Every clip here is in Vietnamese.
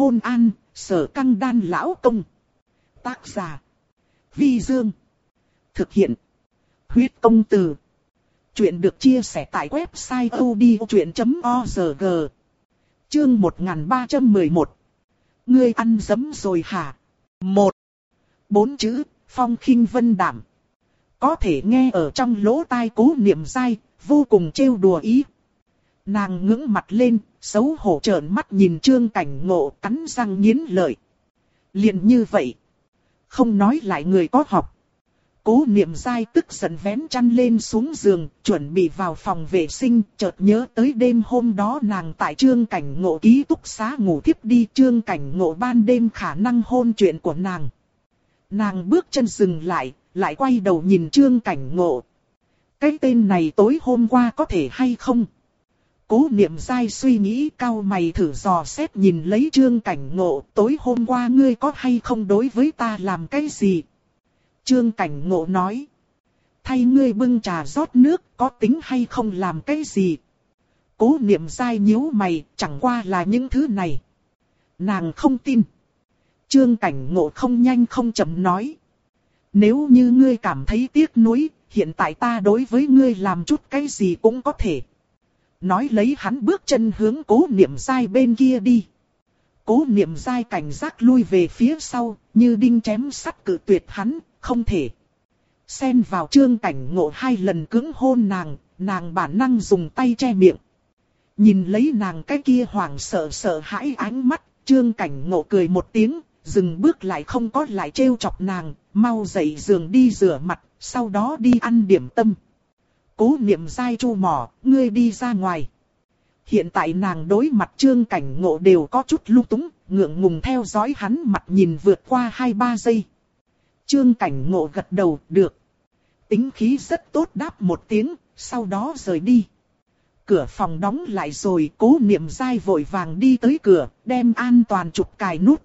hôn an, sở căng đan lão công. Tác giả. Vi Dương. Thực hiện. Huyết công từ. Chuyện được chia sẻ tại website odchuyện.org. Chương 1311. Ngươi ăn dấm rồi hả? Một. Bốn chữ, phong khinh vân đảm. Có thể nghe ở trong lỗ tai cố niệm dai, vô cùng trêu đùa ý. Nàng ngưỡng mặt lên, xấu hổ trợn mắt nhìn trương cảnh ngộ cắn răng nghiến lợi. liền như vậy. Không nói lại người có học. Cố niệm dai tức giận vén chăn lên xuống giường, chuẩn bị vào phòng vệ sinh, chợt nhớ tới đêm hôm đó nàng tại trương cảnh ngộ ký túc xá ngủ thiếp đi trương cảnh ngộ ban đêm khả năng hôn chuyện của nàng. Nàng bước chân dừng lại, lại quay đầu nhìn trương cảnh ngộ. Cái tên này tối hôm qua có thể hay không? Cố niệm dai suy nghĩ cao mày thử dò xét nhìn lấy trương cảnh ngộ. Tối hôm qua ngươi có hay không đối với ta làm cái gì? Trương cảnh ngộ nói. Thay ngươi bưng trà rót nước có tính hay không làm cái gì? Cố niệm dai nhíu mày chẳng qua là những thứ này. Nàng không tin. Trương cảnh ngộ không nhanh không chậm nói. Nếu như ngươi cảm thấy tiếc nuối, hiện tại ta đối với ngươi làm chút cái gì cũng có thể. Nói lấy hắn bước chân hướng cố niệm dai bên kia đi. Cố niệm dai cảnh giác lui về phía sau, như đinh chém sắt cự tuyệt hắn, không thể. Xen vào trương cảnh ngộ hai lần cứng hôn nàng, nàng bản năng dùng tay che miệng. Nhìn lấy nàng cái kia hoảng sợ sợ hãi ánh mắt, trương cảnh ngộ cười một tiếng, dừng bước lại không có lại trêu chọc nàng, mau dậy giường đi rửa mặt, sau đó đi ăn điểm tâm. Cố niệm dai chu mỏ, ngươi đi ra ngoài. Hiện tại nàng đối mặt trương cảnh ngộ đều có chút lung túng, ngượng ngùng theo dõi hắn mặt nhìn vượt qua 2-3 giây. Trương cảnh ngộ gật đầu, được. Tính khí rất tốt đáp một tiếng, sau đó rời đi. Cửa phòng đóng lại rồi, cố niệm dai vội vàng đi tới cửa, đem an toàn chụp cài nút.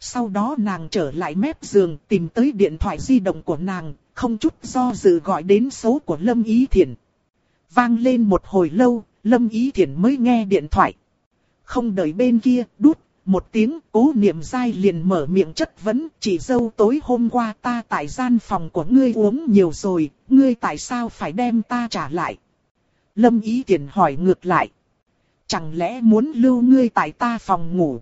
Sau đó nàng trở lại mép giường tìm tới điện thoại di động của nàng, không chút do dự gọi đến số của Lâm Ý Thiển. Vang lên một hồi lâu, Lâm Ý Thiển mới nghe điện thoại. Không đợi bên kia, đút, một tiếng cố niệm dai liền mở miệng chất vấn, chỉ dâu tối hôm qua ta tại gian phòng của ngươi uống nhiều rồi, ngươi tại sao phải đem ta trả lại? Lâm Ý Thiển hỏi ngược lại. Chẳng lẽ muốn lưu ngươi tại ta phòng ngủ?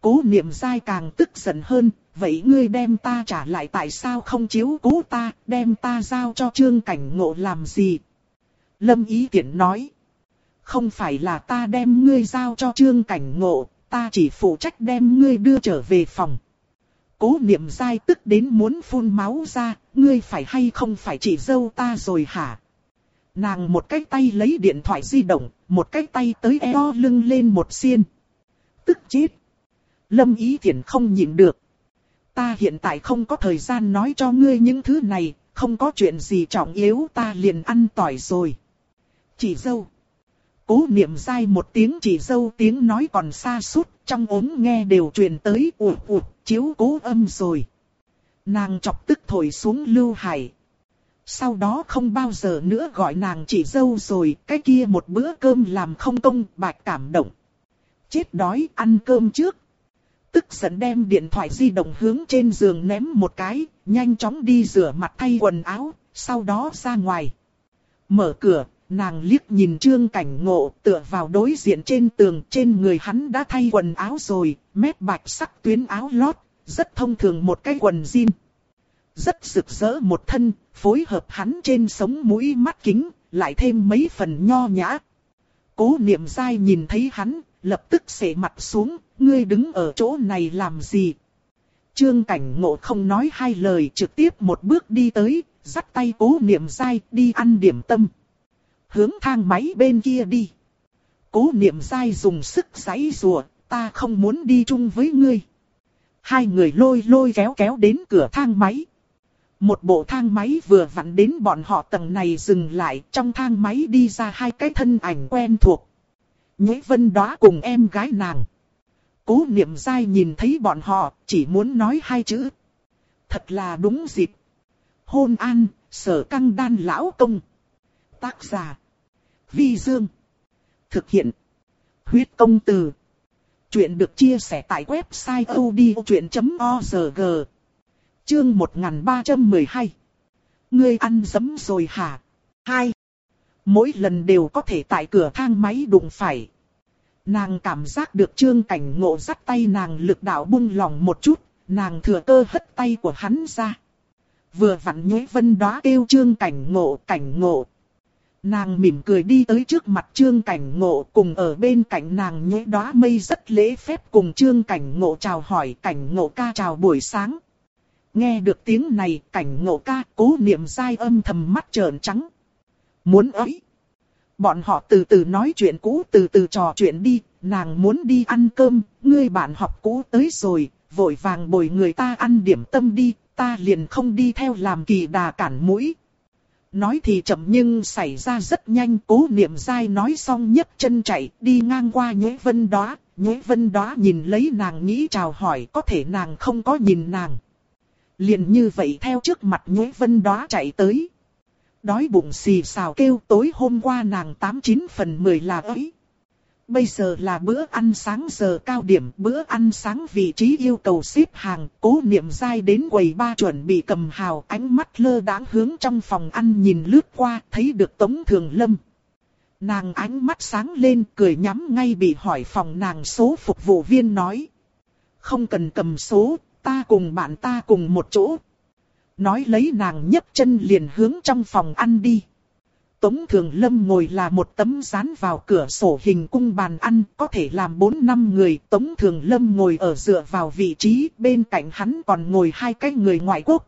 Cố niệm dai càng tức giận hơn, vậy ngươi đem ta trả lại tại sao không chiếu cố ta, đem ta giao cho trương cảnh ngộ làm gì? Lâm Ý Tiễn nói, không phải là ta đem ngươi giao cho trương cảnh ngộ, ta chỉ phụ trách đem ngươi đưa trở về phòng. Cố niệm dai tức đến muốn phun máu ra, ngươi phải hay không phải chỉ dâu ta rồi hả? Nàng một cái tay lấy điện thoại di động, một cái tay tới eo lưng lên một xiên. Tức chết. Lâm Ý Thiển không nhịn được. Ta hiện tại không có thời gian nói cho ngươi những thứ này, không có chuyện gì trọng yếu ta liền ăn tỏi rồi. Chỉ dâu. Cố niệm dai một tiếng chỉ dâu tiếng nói còn xa suốt, trong ống nghe đều truyền tới ủ ủ, chiếu cố âm rồi. Nàng chọc tức thổi xuống lưu hải. Sau đó không bao giờ nữa gọi nàng chỉ dâu rồi, cái kia một bữa cơm làm không công, bạch cảm động. Chết đói, ăn cơm trước tức giận đem điện thoại di động hướng trên giường ném một cái, nhanh chóng đi rửa mặt thay quần áo, sau đó ra ngoài. Mở cửa, nàng liếc nhìn trương cảnh ngộ tựa vào đối diện trên tường trên người hắn đã thay quần áo rồi, mép bạch sắc tuyến áo lót, rất thông thường một cái quần jean. Rất rực rỡ một thân, phối hợp hắn trên sống mũi mắt kính, lại thêm mấy phần nho nhã. Cố niệm dai nhìn thấy hắn, lập tức xệ mặt xuống, ngươi đứng ở chỗ này làm gì? Trương cảnh ngộ không nói hai lời trực tiếp một bước đi tới, dắt tay cố niệm dai đi ăn điểm tâm. Hướng thang máy bên kia đi. Cố niệm dai dùng sức giấy rùa, ta không muốn đi chung với ngươi. Hai người lôi lôi kéo kéo đến cửa thang máy. Một bộ thang máy vừa vặn đến bọn họ tầng này dừng lại, trong thang máy đi ra hai cái thân ảnh quen thuộc. Nhế vân đó cùng em gái nàng. Cố niệm dai nhìn thấy bọn họ, chỉ muốn nói hai chữ. Thật là đúng dịp. Hôn an, sở căng đan lão công. Tác giả. Vi Dương. Thực hiện. Huyết công từ. Chuyện được chia sẻ tại website odchuyện.org. Chương 1312. Ngươi ăn dấm rồi hả? 2. Mỗi lần đều có thể tại cửa thang máy đụng phải. Nàng cảm giác được trương cảnh ngộ dắt tay nàng lực đạo buông lòng một chút, nàng thừa cơ hất tay của hắn ra. Vừa vặn nhuế vân đó kêu trương cảnh ngộ, cảnh ngộ. Nàng mỉm cười đi tới trước mặt trương cảnh ngộ cùng ở bên cạnh nàng nhuế đóa mây rất lễ phép cùng trương cảnh ngộ chào hỏi cảnh ngộ ca chào buổi sáng. Nghe được tiếng này cảnh ngộ ca cố niệm dai âm thầm mắt trợn trắng. Muốn ấy. Bọn họ từ từ nói chuyện cũ từ từ trò chuyện đi, nàng muốn đi ăn cơm, ngươi bạn học cũ tới rồi, vội vàng bồi người ta ăn điểm tâm đi, ta liền không đi theo làm kỳ đà cản mũi. Nói thì chậm nhưng xảy ra rất nhanh, cố niệm dai nói xong nhấc chân chạy, đi ngang qua nhuế vân đó, nhuế vân đó nhìn lấy nàng nghĩ chào hỏi có thể nàng không có nhìn nàng. Liền như vậy theo trước mặt nhuế vân đó chạy tới. Đói bụng xì xào kêu tối hôm qua nàng 89 phần 10 là ấy. Bây giờ là bữa ăn sáng giờ cao điểm, bữa ăn sáng vị trí yêu cầu xếp hàng, cố niệm dai đến quầy ba chuẩn bị cầm hào, ánh mắt lơ đãng hướng trong phòng ăn nhìn lướt qua, thấy được Tống Thường Lâm. Nàng ánh mắt sáng lên, cười nhắm ngay bị hỏi phòng nàng số phục vụ viên nói. Không cần cầm số, ta cùng bạn ta cùng một chỗ. Nói lấy nàng nhấc chân liền hướng trong phòng ăn đi. Tống Thường Lâm ngồi là một tấm dán vào cửa sổ hình cung bàn ăn, có thể làm 4 năm người. Tống Thường Lâm ngồi ở dựa vào vị trí, bên cạnh hắn còn ngồi hai cái người ngoại quốc.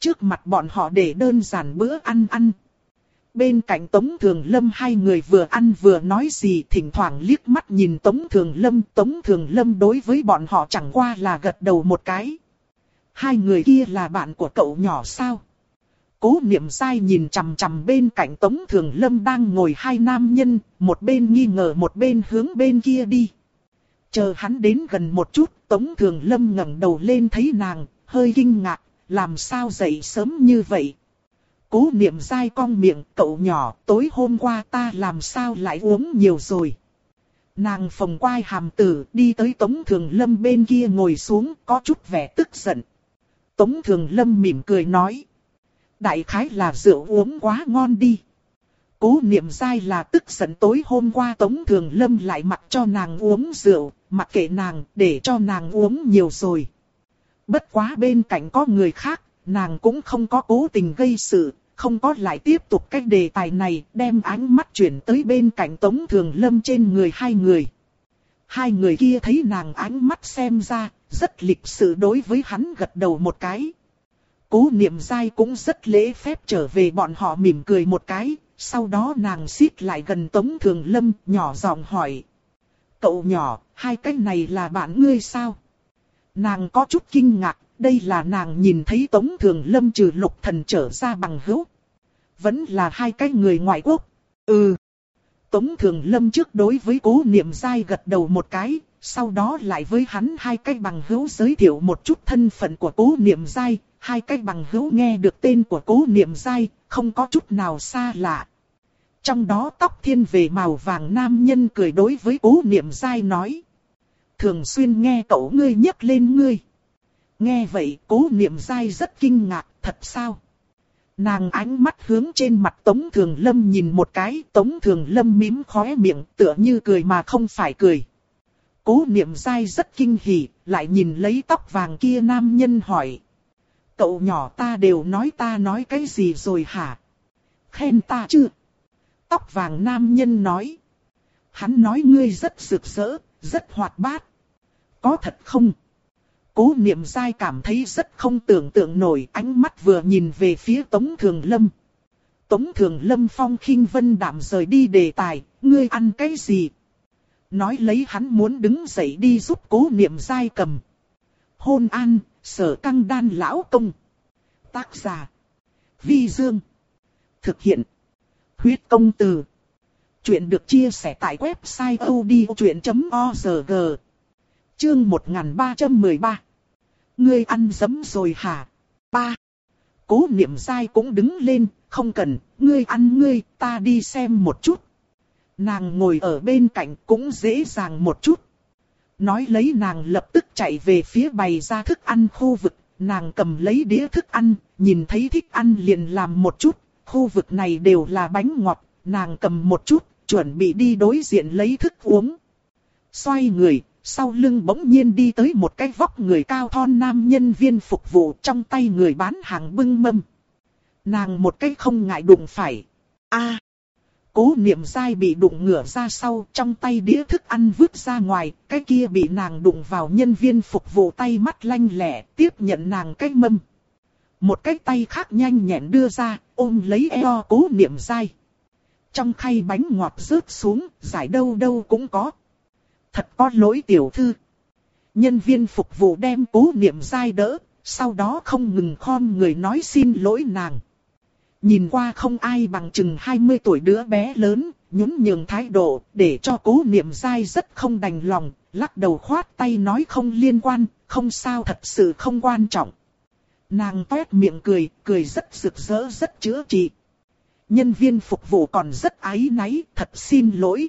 Trước mặt bọn họ để đơn giản bữa ăn ăn. Bên cạnh Tống Thường Lâm hai người vừa ăn vừa nói gì thỉnh thoảng liếc mắt nhìn Tống Thường Lâm. Tống Thường Lâm đối với bọn họ chẳng qua là gật đầu một cái. Hai người kia là bạn của cậu nhỏ sao? Cố niệm sai nhìn chằm chằm bên cạnh Tống Thường Lâm đang ngồi hai nam nhân, một bên nghi ngờ một bên hướng bên kia đi. Chờ hắn đến gần một chút, Tống Thường Lâm ngẩng đầu lên thấy nàng, hơi kinh ngạc, làm sao dậy sớm như vậy. Cố niệm dai cong miệng, cậu nhỏ, tối hôm qua ta làm sao lại uống nhiều rồi. Nàng phồng quai hàm tử đi tới Tống Thường Lâm bên kia ngồi xuống, có chút vẻ tức giận. Tống Thường Lâm mỉm cười nói. Đại khái là rượu uống quá ngon đi. Cố niệm dai là tức giận tối hôm qua Tống Thường Lâm lại mặc cho nàng uống rượu, mặc kệ nàng để cho nàng uống nhiều rồi. Bất quá bên cạnh có người khác, nàng cũng không có cố tình gây sự, không có lại tiếp tục cách đề tài này, đem ánh mắt chuyển tới bên cạnh Tống Thường Lâm trên người hai người. Hai người kia thấy nàng ánh mắt xem ra, rất lịch sự đối với hắn gật đầu một cái. Cố niệm dai cũng rất lễ phép trở về bọn họ mỉm cười một cái, sau đó nàng xít lại gần Tống Thường Lâm, nhỏ giọng hỏi. Cậu nhỏ, hai cái này là bạn ngươi sao? Nàng có chút kinh ngạc, đây là nàng nhìn thấy Tống Thường Lâm trừ lục thần trở ra bằng hữu. Vẫn là hai cái người ngoại quốc. Ừ. Tống Thường Lâm trước đối với cố niệm dai gật đầu một cái, sau đó lại với hắn hai cái bằng hữu giới thiệu một chút thân phận của cố niệm dai, hai cái bằng hữu nghe được tên của cố niệm dai, không có chút nào xa lạ. Trong đó tóc thiên về màu vàng nam nhân cười đối với cố niệm dai nói. Thường xuyên nghe cậu ngươi nhắc lên ngươi. Nghe vậy cố niệm dai rất kinh ngạc, thật sao? Nàng ánh mắt hướng trên mặt Tống Thường Lâm nhìn một cái, Tống Thường Lâm mím khóe miệng tựa như cười mà không phải cười. Cố niệm dai rất kinh hỉ, lại nhìn lấy tóc vàng kia nam nhân hỏi. Cậu nhỏ ta đều nói ta nói cái gì rồi hả? Khen ta chưa? Tóc vàng nam nhân nói. Hắn nói ngươi rất rực rỡ, rất hoạt bát. Có thật không? Cố niệm dai cảm thấy rất không tưởng tượng nổi ánh mắt vừa nhìn về phía Tống Thường Lâm. Tống Thường Lâm phong khinh vân đạm rời đi đề tài, ngươi ăn cái gì? Nói lấy hắn muốn đứng dậy đi giúp cố niệm dai cầm. Hôn an, sở căng đan lão công. Tác giả. Vi Dương. Thực hiện. Huyết công từ. Chuyện được chia sẻ tại website odchuyện.org. Chương 1313. Ngươi ăn dấm rồi hả? Ba. Cố niệm dai cũng đứng lên, không cần, ngươi ăn ngươi, ta đi xem một chút. Nàng ngồi ở bên cạnh cũng dễ dàng một chút. Nói lấy nàng lập tức chạy về phía bày ra thức ăn khu vực, nàng cầm lấy đĩa thức ăn, nhìn thấy thích ăn liền làm một chút, khu vực này đều là bánh ngọt, nàng cầm một chút, chuẩn bị đi đối diện lấy thức uống. Xoay người, sau lưng bỗng nhiên đi tới một cái vóc người cao thon nam nhân viên phục vụ trong tay người bán hàng bưng mâm. Nàng một cái không ngại đụng phải. a Cố niệm dai bị đụng ngửa ra sau, trong tay đĩa thức ăn vứt ra ngoài, cái kia bị nàng đụng vào nhân viên phục vụ tay mắt lanh lẹ, tiếp nhận nàng cái mâm. Một cái tay khác nhanh nhẹn đưa ra, ôm lấy eo cố niệm dai. Trong khay bánh ngọt rớt xuống, giải đâu đâu cũng có. Thật có lỗi tiểu thư. Nhân viên phục vụ đem cố niệm dai đỡ, sau đó không ngừng khom người nói xin lỗi nàng. Nhìn qua không ai bằng chừng 20 tuổi đứa bé lớn, nhún nhường thái độ, để cho cố niệm dai rất không đành lòng, lắc đầu khoát tay nói không liên quan, không sao thật sự không quan trọng. Nàng tuét miệng cười, cười rất rực rỡ rất chữa trị. Nhân viên phục vụ còn rất ái náy, thật xin lỗi.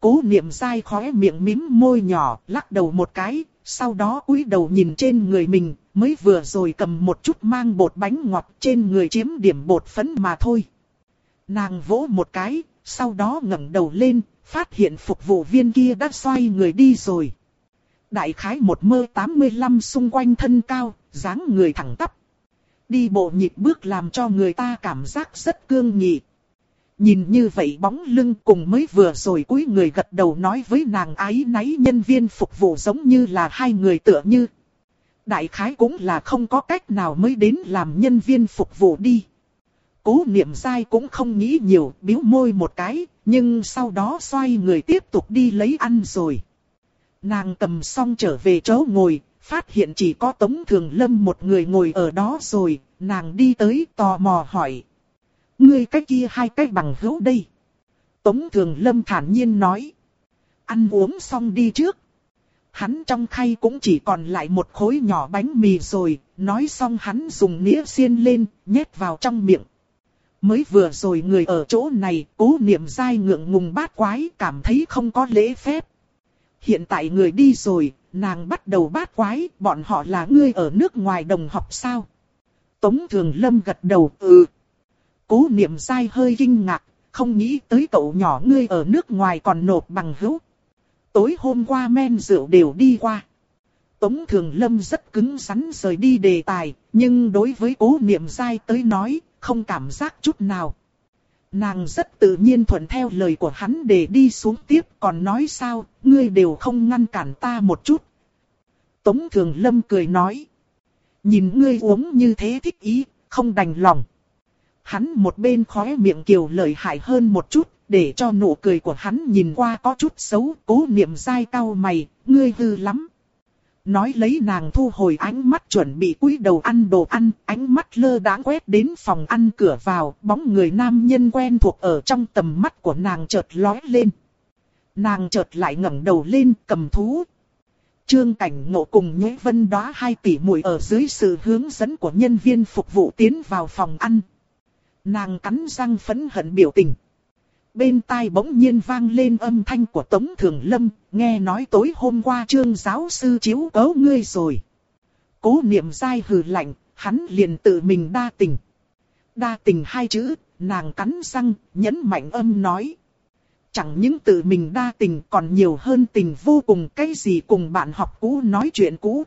Cố niệm dai khóe miệng mím môi nhỏ, lắc đầu một cái, sau đó cúi đầu nhìn trên người mình, mới vừa rồi cầm một chút mang bột bánh ngọt trên người chiếm điểm bột phấn mà thôi. Nàng vỗ một cái, sau đó ngẩng đầu lên, phát hiện phục vụ viên kia đã xoay người đi rồi. Đại khái một mơ 85 xung quanh thân cao, dáng người thẳng tắp. Đi bộ nhịp bước làm cho người ta cảm giác rất cương nghị. Nhìn như vậy bóng lưng cùng mới vừa rồi cúi người gật đầu nói với nàng ái náy nhân viên phục vụ giống như là hai người tựa như. Đại khái cũng là không có cách nào mới đến làm nhân viên phục vụ đi. Cố niệm sai cũng không nghĩ nhiều, biếu môi một cái, nhưng sau đó xoay người tiếp tục đi lấy ăn rồi. Nàng cầm xong trở về chỗ ngồi, phát hiện chỉ có Tống Thường Lâm một người ngồi ở đó rồi, nàng đi tới tò mò hỏi. Ngươi cái kia hai cái bằng hữu đây. Tống Thường Lâm thản nhiên nói. Ăn uống xong đi trước. Hắn trong khay cũng chỉ còn lại một khối nhỏ bánh mì rồi, nói xong hắn dùng nĩa xiên lên, nhét vào trong miệng. Mới vừa rồi người ở chỗ này, cố niệm dai ngượng ngùng bát quái, cảm thấy không có lễ phép. Hiện tại người đi rồi, nàng bắt đầu bát quái, bọn họ là ngươi ở nước ngoài đồng học sao? Tống Thường Lâm gật đầu, ừ. Cố niệm sai hơi kinh ngạc, không nghĩ tới cậu nhỏ ngươi ở nước ngoài còn nộp bằng hữu. Tối hôm qua men rượu đều đi qua. Tống Thường Lâm rất cứng rắn rời đi đề tài, nhưng đối với cố niệm sai tới nói, không cảm giác chút nào. Nàng rất tự nhiên thuận theo lời của hắn để đi xuống tiếp còn nói sao, ngươi đều không ngăn cản ta một chút. Tống Thường Lâm cười nói. Nhìn ngươi uống như thế thích ý, không đành lòng. Hắn một bên khóe miệng kiều lời hại hơn một chút, để cho nụ cười của hắn nhìn qua có chút xấu, cố niệm dai cao mày, ngươi hư lắm. Nói lấy nàng thu hồi ánh mắt chuẩn bị cúi đầu ăn đồ ăn, ánh mắt lơ đãng quét đến phòng ăn cửa vào, bóng người nam nhân quen thuộc ở trong tầm mắt của nàng chợt lóe lên. Nàng chợt lại ngẩng đầu lên cầm thú. Trương cảnh ngộ cùng Nhế vân đóa hai tỷ muội ở dưới sự hướng dẫn của nhân viên phục vụ tiến vào phòng ăn. Nàng cắn răng phấn hận biểu tình. Bên tai bỗng nhiên vang lên âm thanh của Tống Thường Lâm, nghe nói tối hôm qua trương giáo sư chiếu cấu ngươi rồi. Cố niệm dai hừ lạnh, hắn liền tự mình đa tình. Đa tình hai chữ, nàng cắn răng, nhấn mạnh âm nói. Chẳng những tự mình đa tình còn nhiều hơn tình vô cùng cái gì cùng bạn học cũ nói chuyện cũ.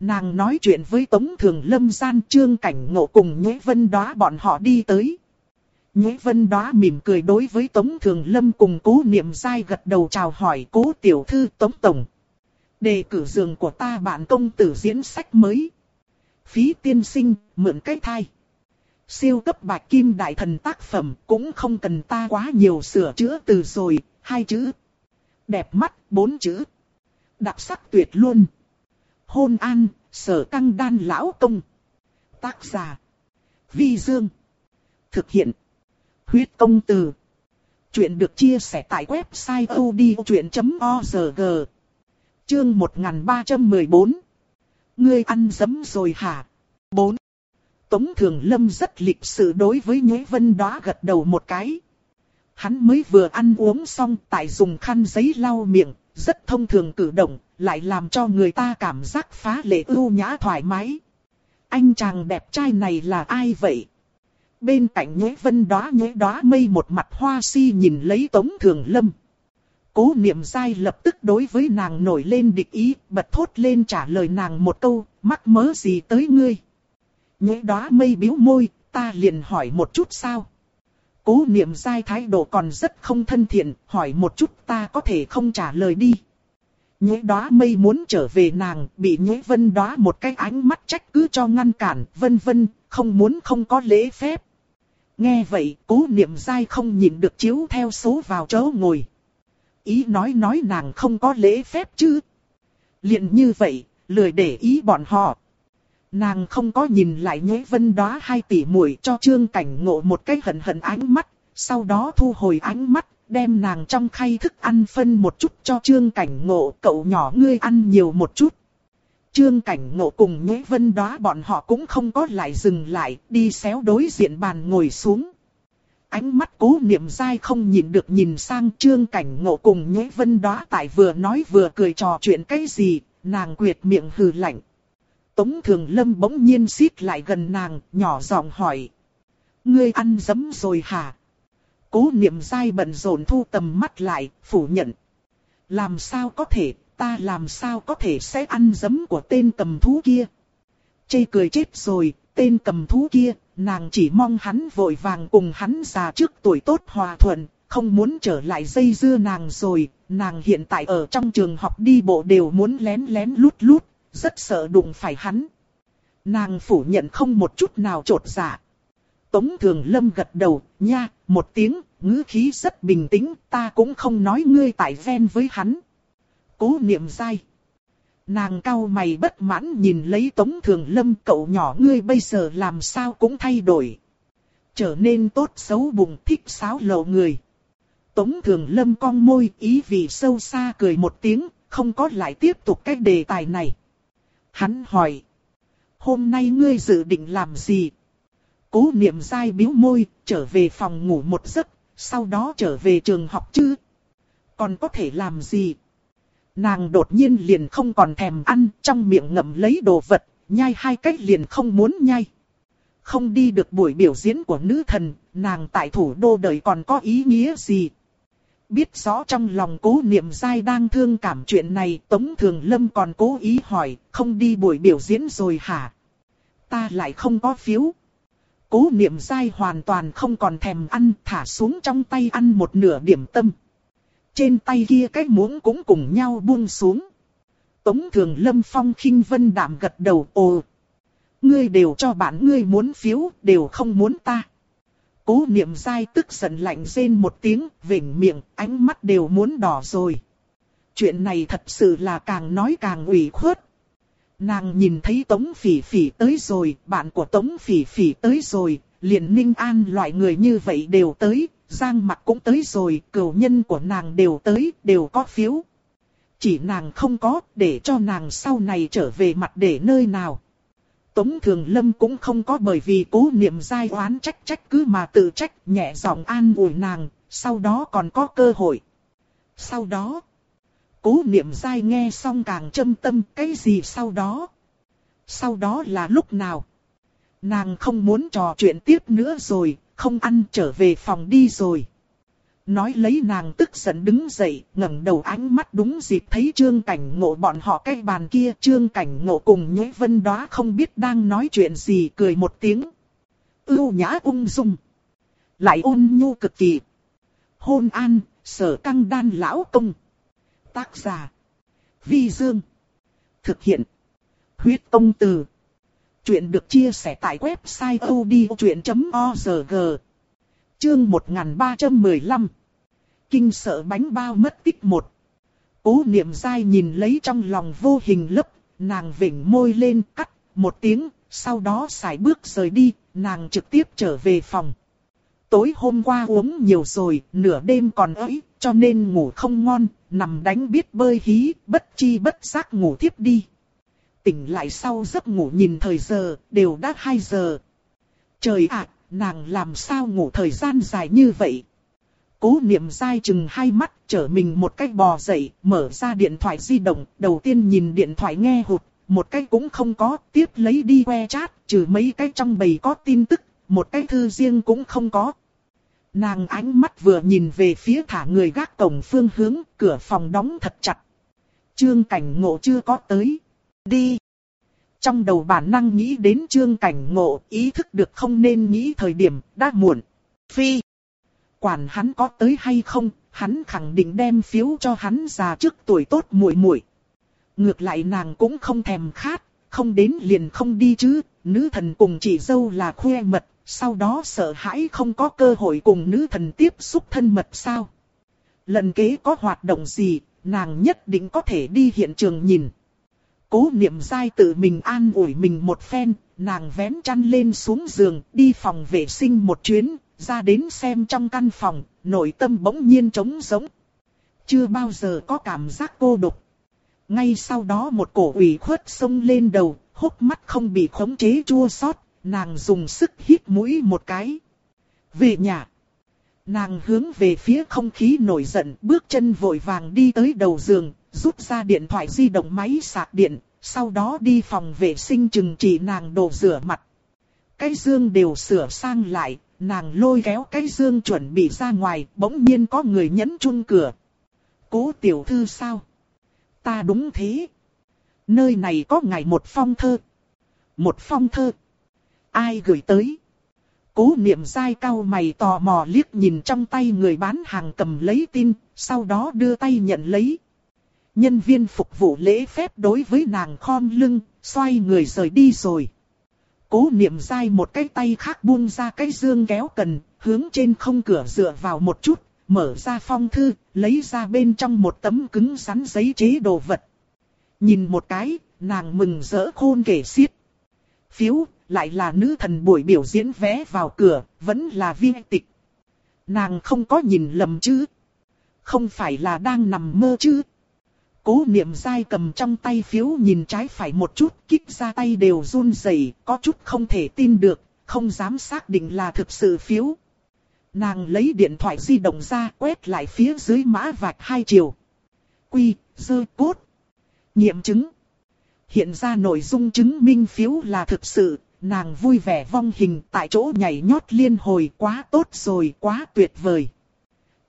Nàng nói chuyện với Tống Thường Lâm gian trương cảnh ngộ cùng Nhế Vân Đóa bọn họ đi tới. Nhế Vân Đóa mỉm cười đối với Tống Thường Lâm cùng cố niệm dai gật đầu chào hỏi cố tiểu thư Tống Tổng. Đề cử giường của ta bạn công tử diễn sách mới. Phí tiên sinh, mượn cái thai. Siêu cấp bạch kim đại thần tác phẩm cũng không cần ta quá nhiều sửa chữa từ rồi, hai chữ. Đẹp mắt, bốn chữ. Đặc sắc tuyệt luôn. Hôn an, sở căng đan lão công. Tác giả. Vi Dương. Thực hiện. Huyết công từ. Chuyện được chia sẻ tại website odchuyện.org. Chương 1314. Ngươi ăn dấm rồi hả? 4. Tống Thường Lâm rất lịch sự đối với Nhế Vân đó gật đầu một cái. Hắn mới vừa ăn uống xong tại dùng khăn giấy lau miệng, rất thông thường cử động, lại làm cho người ta cảm giác phá lệ ưu nhã thoải mái. Anh chàng đẹp trai này là ai vậy? Bên cạnh nhuế vân đóa nhuế đóa mây một mặt hoa si nhìn lấy Tống Thường Lâm. Cố niệm dai lập tức đối với nàng nổi lên địch ý, bật thốt lên trả lời nàng một câu, mắc mớ gì tới ngươi. Nhuế đóa mây biếu môi, ta liền hỏi một chút sao. Cố niệm dai thái độ còn rất không thân thiện, hỏi một chút ta có thể không trả lời đi. Nhĩ đóa mây muốn trở về nàng, bị nhĩ vân đóa một cái ánh mắt trách cứ cho ngăn cản, vân vân, không muốn không có lễ phép. Nghe vậy, cố niệm dai không nhịn được chiếu theo số vào chỗ ngồi. Ý nói nói nàng không có lễ phép chứ. liền như vậy, lười để ý bọn họ. Nàng không có nhìn lại nhuế vân đóa hai tỷ muội cho trương cảnh ngộ một cái hận hận ánh mắt, sau đó thu hồi ánh mắt, đem nàng trong khay thức ăn phân một chút cho trương cảnh ngộ, cậu nhỏ ngươi ăn nhiều một chút. Trương cảnh ngộ cùng nhuế vân đóa bọn họ cũng không có lại dừng lại, đi xéo đối diện bàn ngồi xuống. Ánh mắt cố niệm dai không nhìn được nhìn sang trương cảnh ngộ cùng nhuế vân đóa tại vừa nói vừa cười trò chuyện cái gì, nàng quyệt miệng hừ lạnh. Tống Thường Lâm bỗng nhiên xít lại gần nàng, nhỏ giọng hỏi. Ngươi ăn dấm rồi hả? Cố niệm dai bận rộn thu tầm mắt lại, phủ nhận. Làm sao có thể, ta làm sao có thể sẽ ăn dấm của tên cầm thú kia? Chê cười chết rồi, tên cầm thú kia, nàng chỉ mong hắn vội vàng cùng hắn già trước tuổi tốt hòa thuận, không muốn trở lại dây dưa nàng rồi, nàng hiện tại ở trong trường học đi bộ đều muốn lén lén lút lút, rất sợ đụng phải hắn. Nàng phủ nhận không một chút nào trột dạ. Tống Thường Lâm gật đầu, nha, một tiếng, ngữ khí rất bình tĩnh, ta cũng không nói ngươi tại ven với hắn. Cố niệm sai. Nàng cao mày bất mãn nhìn lấy Tống Thường Lâm cậu nhỏ ngươi bây giờ làm sao cũng thay đổi. Trở nên tốt xấu bùng thích sáo lộ người. Tống Thường Lâm cong môi ý vì sâu xa cười một tiếng, không có lại tiếp tục cái đề tài này. Hắn hỏi. Hôm nay ngươi dự định làm gì? Cố niệm dai biếu môi, trở về phòng ngủ một giấc, sau đó trở về trường học chứ? Còn có thể làm gì? Nàng đột nhiên liền không còn thèm ăn, trong miệng ngậm lấy đồ vật, nhai hai cách liền không muốn nhai. Không đi được buổi biểu diễn của nữ thần, nàng tại thủ đô đời còn có ý nghĩa gì? Biết rõ trong lòng cố niệm dai đang thương cảm chuyện này, Tống Thường Lâm còn cố ý hỏi, không đi buổi biểu diễn rồi hả? Ta lại không có phiếu. Cố niệm dai hoàn toàn không còn thèm ăn, thả xuống trong tay ăn một nửa điểm tâm. Trên tay kia cái muỗng cũng cùng nhau buông xuống. Tống Thường Lâm phong khinh vân đạm gật đầu ồ. Ngươi đều cho bạn ngươi muốn phiếu, đều không muốn ta. Cố niệm dai tức giận lạnh rên một tiếng, vỉnh miệng, ánh mắt đều muốn đỏ rồi. Chuyện này thật sự là càng nói càng ủy khuất. Nàng nhìn thấy Tống Phỉ Phỉ tới rồi, bạn của Tống Phỉ Phỉ tới rồi, liền Ninh An loại người như vậy đều tới, Giang Mặc cũng tới rồi, cửu nhân của nàng đều tới, đều có phiếu. Chỉ nàng không có, để cho nàng sau này trở về mặt để nơi nào. Tống Thường Lâm cũng không có bởi vì cố niệm giai oán trách trách cứ mà tự trách nhẹ giọng an ủi nàng, sau đó còn có cơ hội. Sau đó, cố niệm dai nghe xong càng châm tâm cái gì sau đó. Sau đó là lúc nào? Nàng không muốn trò chuyện tiếp nữa rồi, không ăn trở về phòng đi rồi. Nói lấy nàng tức giận đứng dậy, ngẩng đầu ánh mắt đúng dịp thấy trương cảnh ngộ bọn họ cái bàn kia. Trương cảnh ngộ cùng nhuế vân đó không biết đang nói chuyện gì cười một tiếng. Ưu nhã ung dung. Lại ôn nhu cực kỳ. Hôn an, sở căng đan lão công. Tác giả. Vi Dương. Thực hiện. Huyết công từ. Chuyện được chia sẻ tại website odchuyện.org. Chương 1315 kinh sợ bánh bao mất tích một. Cố niệm dai nhìn lấy trong lòng vô hình lấp, nàng vỉnh môi lên cắt một tiếng, sau đó xài bước rời đi, nàng trực tiếp trở về phòng. Tối hôm qua uống nhiều rồi, nửa đêm còn ấy, cho nên ngủ không ngon, nằm đánh biết bơi hí, bất chi bất giác ngủ tiếp đi. Tỉnh lại sau giấc ngủ nhìn thời giờ, đều đã 2 giờ. Trời ạ, nàng làm sao ngủ thời gian dài như vậy? Cố niệm dai chừng hai mắt, trở mình một cách bò dậy, mở ra điện thoại di động, đầu tiên nhìn điện thoại nghe hụt, một cái cũng không có, tiếp lấy đi que chat, trừ mấy cái trong bầy có tin tức, một cái thư riêng cũng không có. Nàng ánh mắt vừa nhìn về phía thả người gác cổng phương hướng, cửa phòng đóng thật chặt. Trương cảnh ngộ chưa có tới. Đi. Trong đầu bản năng nghĩ đến trương cảnh ngộ, ý thức được không nên nghĩ thời điểm, đã muộn. Phi. Quản hắn có tới hay không, hắn khẳng định đem phiếu cho hắn già trước tuổi tốt muội muội. Ngược lại nàng cũng không thèm khát, không đến liền không đi chứ, nữ thần cùng chị dâu là khoe mật, sau đó sợ hãi không có cơ hội cùng nữ thần tiếp xúc thân mật sao. Lần kế có hoạt động gì, nàng nhất định có thể đi hiện trường nhìn. Cố niệm dai tự mình an ủi mình một phen, nàng vén chăn lên xuống giường, đi phòng vệ sinh một chuyến, ra đến xem trong căn phòng, nội tâm bỗng nhiên trống rỗng. Chưa bao giờ có cảm giác cô độc. Ngay sau đó một cổ ủy khuất sông lên đầu, hốc mắt không bị khống chế chua xót, nàng dùng sức hít mũi một cái. Về nhà. Nàng hướng về phía không khí nổi giận, bước chân vội vàng đi tới đầu giường, rút ra điện thoại di động máy sạc điện, sau đó đi phòng vệ sinh chừng chỉ nàng đồ rửa mặt. Cái dương đều sửa sang lại, nàng lôi kéo cái dương chuẩn bị ra ngoài, bỗng nhiên có người nhấn chung cửa. Cố tiểu thư sao? Ta đúng thế. Nơi này có ngày một phong thơ. Một phong thơ. Ai gửi tới? Cố niệm dai cao mày tò mò liếc nhìn trong tay người bán hàng cầm lấy tin, sau đó đưa tay nhận lấy. Nhân viên phục vụ lễ phép đối với nàng khom lưng, xoay người rời đi rồi. Cố niệm dai một cái tay khác buông ra cái dương kéo cần, hướng trên không cửa dựa vào một chút, mở ra phong thư, lấy ra bên trong một tấm cứng rắn giấy chế đồ vật. Nhìn một cái, nàng mừng rỡ khôn kể xiết. Phiếu, lại là nữ thần buổi biểu diễn vé vào cửa, vẫn là viên tịch. Nàng không có nhìn lầm chứ. Không phải là đang nằm mơ chứ. Cố niệm dai cầm trong tay phiếu nhìn trái phải một chút, kích ra tay đều run rẩy, có chút không thể tin được, không dám xác định là thực sự phiếu. Nàng lấy điện thoại di động ra quét lại phía dưới mã vạch hai chiều. Quy, dơ, cốt. Nghiệm chứng. Hiện ra nội dung chứng minh phiếu là thực sự, nàng vui vẻ vong hình tại chỗ nhảy nhót liên hồi quá tốt rồi, quá tuyệt vời.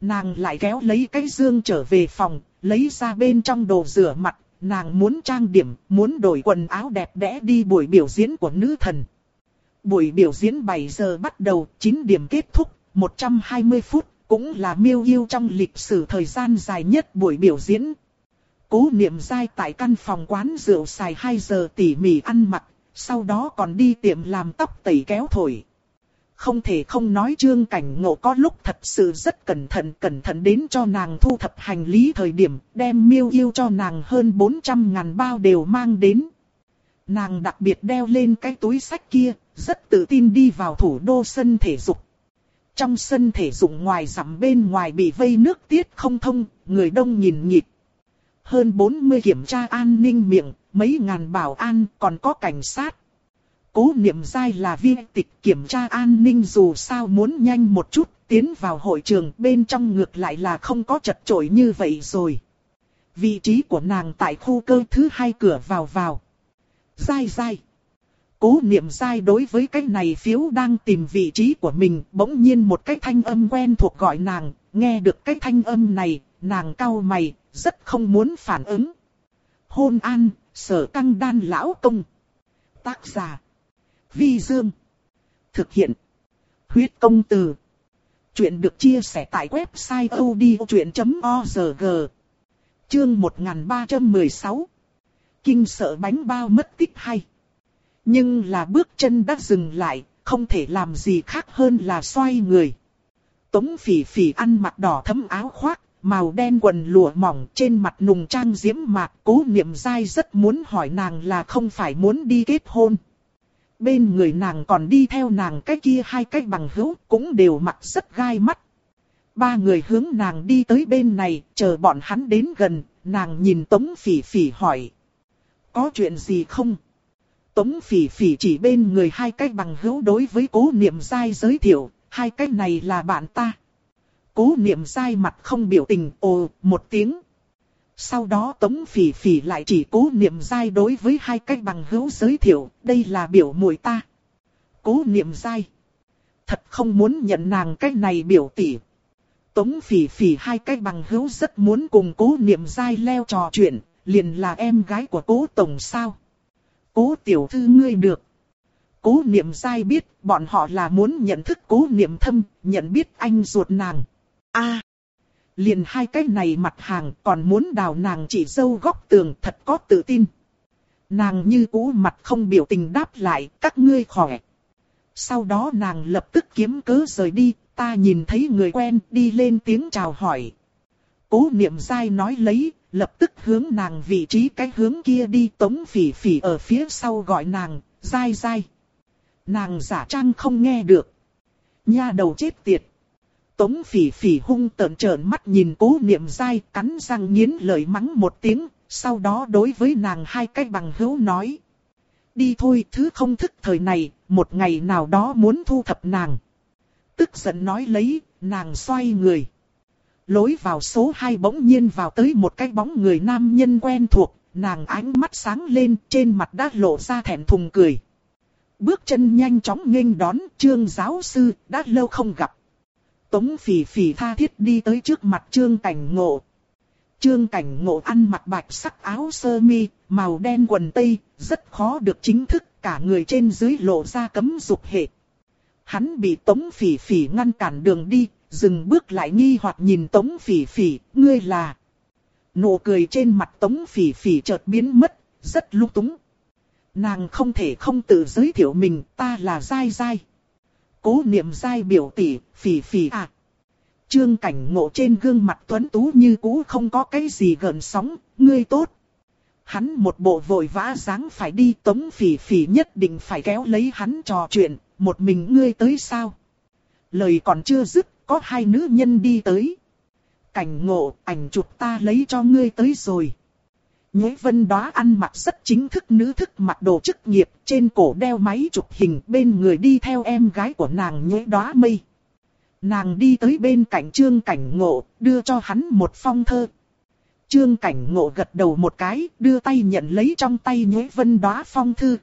Nàng lại kéo lấy cái dương trở về phòng, lấy ra bên trong đồ rửa mặt, nàng muốn trang điểm, muốn đổi quần áo đẹp đẽ đi buổi biểu diễn của nữ thần. Buổi biểu diễn 7 giờ bắt đầu, 9 điểm kết thúc, 120 phút, cũng là miêu yêu trong lịch sử thời gian dài nhất buổi biểu diễn. Cố niệm dai tại căn phòng quán rượu xài 2 giờ tỉ mỉ ăn mặc, sau đó còn đi tiệm làm tóc tẩy kéo thổi. Không thể không nói trương cảnh ngộ có lúc thật sự rất cẩn thận cẩn thận đến cho nàng thu thập hành lý thời điểm đem miêu yêu cho nàng hơn 400 ngàn bao đều mang đến. Nàng đặc biệt đeo lên cái túi sách kia, rất tự tin đi vào thủ đô sân thể dục. Trong sân thể dục ngoài rằm bên ngoài bị vây nước tiết không thông, người đông nhìn nhịp. Hơn 40 kiểm tra an ninh miệng, mấy ngàn bảo an, còn có cảnh sát. Cố niệm dai là viên tịch kiểm tra an ninh dù sao muốn nhanh một chút, tiến vào hội trường bên trong ngược lại là không có chật chội như vậy rồi. Vị trí của nàng tại khu cơ thứ hai cửa vào vào. Dai dai. Cố niệm dai đối với cái này phiếu đang tìm vị trí của mình, bỗng nhiên một cái thanh âm quen thuộc gọi nàng, nghe được cái thanh âm này, nàng cau mày, rất không muốn phản ứng. Hôn an, sở căng đan lão công. Tác giả. Vi Dương. Thực hiện. Huyết công từ. Chuyện được chia sẻ tại website odchuyện.org. Chương 1316. Kinh sợ bánh bao mất tích hay. Nhưng là bước chân đã dừng lại, không thể làm gì khác hơn là xoay người. Tống phỉ phỉ ăn mặc đỏ thấm áo khoác, màu đen quần lụa mỏng trên mặt nùng trang diễm mạc. Cố niệm dai rất muốn hỏi nàng là không phải muốn đi kết hôn. Bên người nàng còn đi theo nàng cái kia hai cái bằng hữu cũng đều mặc rất gai mắt. Ba người hướng nàng đi tới bên này, chờ bọn hắn đến gần, nàng nhìn Tống Phỉ Phỉ hỏi. Có chuyện gì không? Tống Phỉ Phỉ chỉ bên người hai cái bằng hữu đối với cố niệm dai giới thiệu, hai cái này là bạn ta. Cố niệm dai mặt không biểu tình ồ một tiếng. Sau đó Tống Phỉ Phỉ lại chỉ cố niệm dai đối với hai cách bằng hữu giới thiệu, đây là biểu muội ta. Cố niệm dai. Thật không muốn nhận nàng cách này biểu tỷ. Tống Phỉ Phỉ hai cách bằng hữu rất muốn cùng cố niệm dai leo trò chuyện, liền là em gái của cố tổng sao. Cố tiểu thư ngươi được. Cố niệm dai biết bọn họ là muốn nhận thức cố niệm thâm, nhận biết anh ruột nàng a liền hai cái này mặt hàng còn muốn đào nàng chỉ dâu góc tường thật có tự tin. Nàng như cũ mặt không biểu tình đáp lại các ngươi khỏe. Sau đó nàng lập tức kiếm cớ rời đi, ta nhìn thấy người quen đi lên tiếng chào hỏi. Cố niệm dai nói lấy, lập tức hướng nàng vị trí cái hướng kia đi tống phỉ phỉ ở phía sau gọi nàng, dai dai. Nàng giả trang không nghe được. Nha đầu chết tiệt. Tống phỉ phỉ hung tợn trợn mắt nhìn cố niệm dai cắn răng nghiến lời mắng một tiếng, sau đó đối với nàng hai cái bằng hữu nói. Đi thôi thứ không thức thời này, một ngày nào đó muốn thu thập nàng. Tức giận nói lấy, nàng xoay người. Lối vào số 2 bỗng nhiên vào tới một cái bóng người nam nhân quen thuộc, nàng ánh mắt sáng lên trên mặt đã lộ ra thẹn thùng cười. Bước chân nhanh chóng nghênh đón trương giáo sư, đã lâu không gặp. Tống phỉ phỉ tha thiết đi tới trước mặt trương cảnh ngộ. Trương cảnh ngộ ăn mặc bạch sắc áo sơ mi, màu đen quần tây, rất khó được chính thức, cả người trên dưới lộ ra cấm dục hệ. Hắn bị tống phỉ phỉ ngăn cản đường đi, dừng bước lại nghi hoặc nhìn tống phỉ phỉ, ngươi là. Nụ cười trên mặt tống phỉ phỉ chợt biến mất, rất lung túng. Nàng không thể không tự giới thiệu mình, ta là dai dai. Cố niệm dai biểu tỷ, phỉ phỉ à. Trương cảnh ngộ trên gương mặt tuấn tú như cũ không có cái gì gần sóng, ngươi tốt. Hắn một bộ vội vã dáng phải đi tống phỉ phỉ nhất định phải kéo lấy hắn trò chuyện, một mình ngươi tới sao? Lời còn chưa dứt, có hai nữ nhân đi tới. Cảnh ngộ, ảnh chụp ta lấy cho ngươi tới rồi. Nhuế vân đó ăn mặc rất chính thức nữ thức mặc đồ chức nghiệp, trên cổ đeo máy chụp hình bên người đi theo em gái của nàng nhuế đó mây. Nàng đi tới bên cạnh trương cảnh ngộ, đưa cho hắn một phong thơ. Trương cảnh ngộ gật đầu một cái, đưa tay nhận lấy trong tay nhuế vân đó phong thư.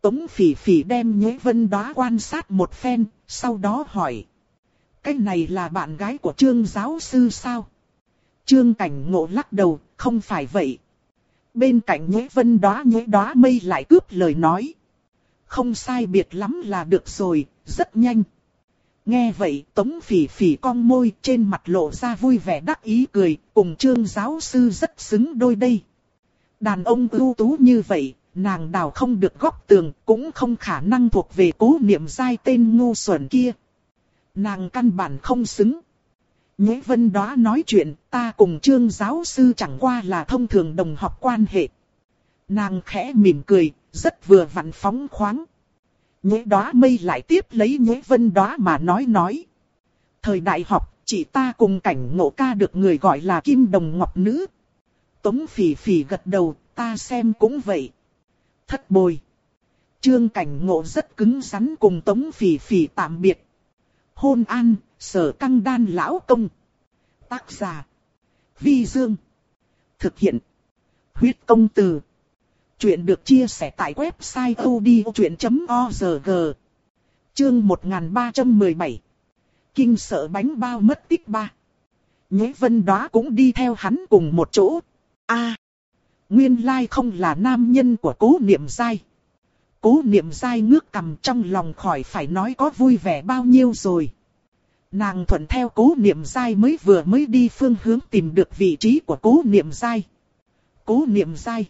Tống phỉ phỉ đem nhuế vân đó quan sát một phen, sau đó hỏi. Cái này là bạn gái của trương giáo sư sao? Trương cảnh ngộ lắc đầu, không phải vậy bên cạnh nhuế vân đóa nhuế đóa mây lại cướp lời nói. Không sai biệt lắm là được rồi, rất nhanh. Nghe vậy tống phỉ phỉ cong môi trên mặt lộ ra vui vẻ đắc ý cười, cùng trương giáo sư rất xứng đôi đây. Đàn ông ưu tú như vậy, nàng đào không được góc tường, cũng không khả năng thuộc về cố niệm giai tên ngu xuẩn kia. Nàng căn bản không xứng. Nhế vân đó nói chuyện, ta cùng trương giáo sư chẳng qua là thông thường đồng học quan hệ. Nàng khẽ mỉm cười, rất vừa vặn phóng khoáng. Nhế đó mây lại tiếp lấy nhế vân đó mà nói nói. Thời đại học, chỉ ta cùng cảnh ngộ ca được người gọi là kim đồng ngọc nữ. Tống phỉ phỉ gật đầu, ta xem cũng vậy. Thất bồi. Trương cảnh ngộ rất cứng rắn cùng tống phỉ phỉ tạm biệt. Hôn an, Sở căng đan lão công. Tác giả. Vi Dương. Thực hiện. Huyết công từ. Chuyện được chia sẻ tại website odchuyện.org. Chương 1317. Kinh sợ bánh bao mất tích ba. Nhế vân đó cũng đi theo hắn cùng một chỗ. a Nguyên lai không là nam nhân của cố niệm dai. Cố niệm dai ngước cầm trong lòng khỏi phải nói có vui vẻ bao nhiêu rồi. Nàng thuận theo cố niệm dai mới vừa mới đi phương hướng tìm được vị trí của cố niệm dai. Cố niệm dai.